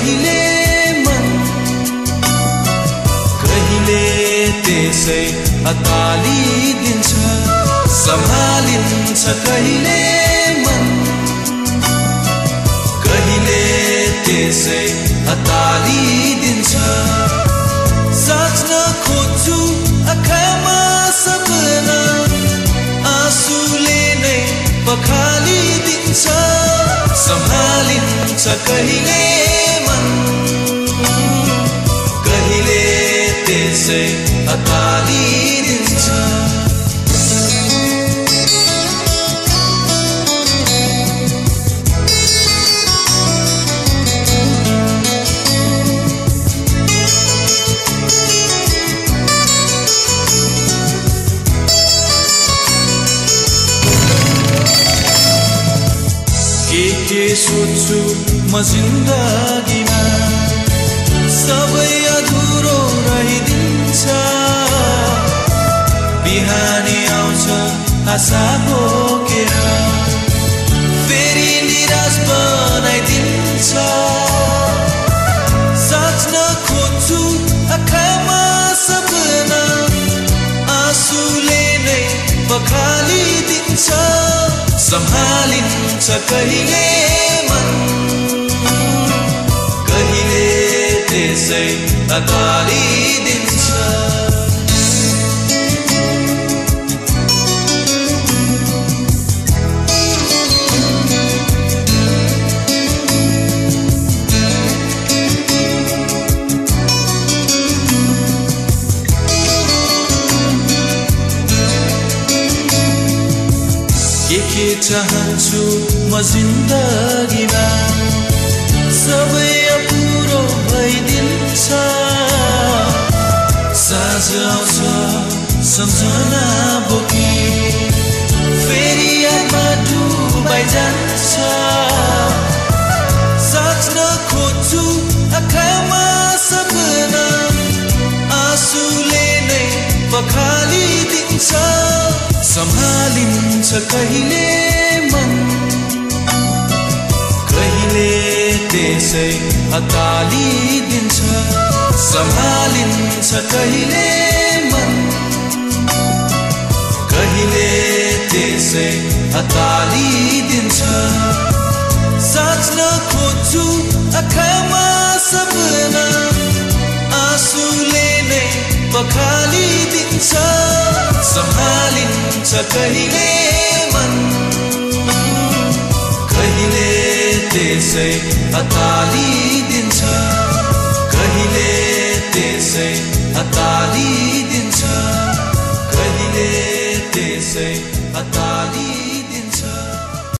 कहिले मन? कहिले त्यसै अतालिदिन्छ? सम्हालिन्छ कहिले मन? कहिले त्यसै अतालिदिन्छ? साँच्न खोज्छु आँखामा सपना। आँसुले नै पखालिदिन्छ। सम्हालिन्छ कहिले के सोध्छु म जिन्दगीमा सबै अधुरो रहिदिन्छ। बिहानी आउँछ आशा बोकेर फेरि निराश बनाइदिन्छ। साँच्न खोज्छु आँखामा सपना आँसुले नै पखालिदिन्छ सम्हालिन्छ कहिले मन। कहिले त्यसै अगालिदिन्छ के के चाहन्छु म जिन्दगीमा सबै अपुरो भइदिन्छ। साँझ आउँछ सम्झना बोकी फेरि यादमा डुबाइ जान्छ। साँच्न खोज्छु आँखामा सपना आँसुले नै पखालिदिन्छ सम्हालिन्छ कहिले मन? कहिले त्यसै अतालिदिन्छ सम्हालिन्छ कहिले मन? कहिले त्यसै अतालिदिन्छ साँच्न खोज्छु आँखामा सपना। आँसुले नै पखालिदिन्छ सम्हालिन्छ कहिले मन? कहिले त्यसै अतालिदिन्छ कहिले त्यसै अतालिदिन्छ कहिले त्यसै